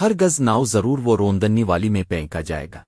ہر گز ناؤ ضرور وہ روندنی والی میں پینکا جائے گا۔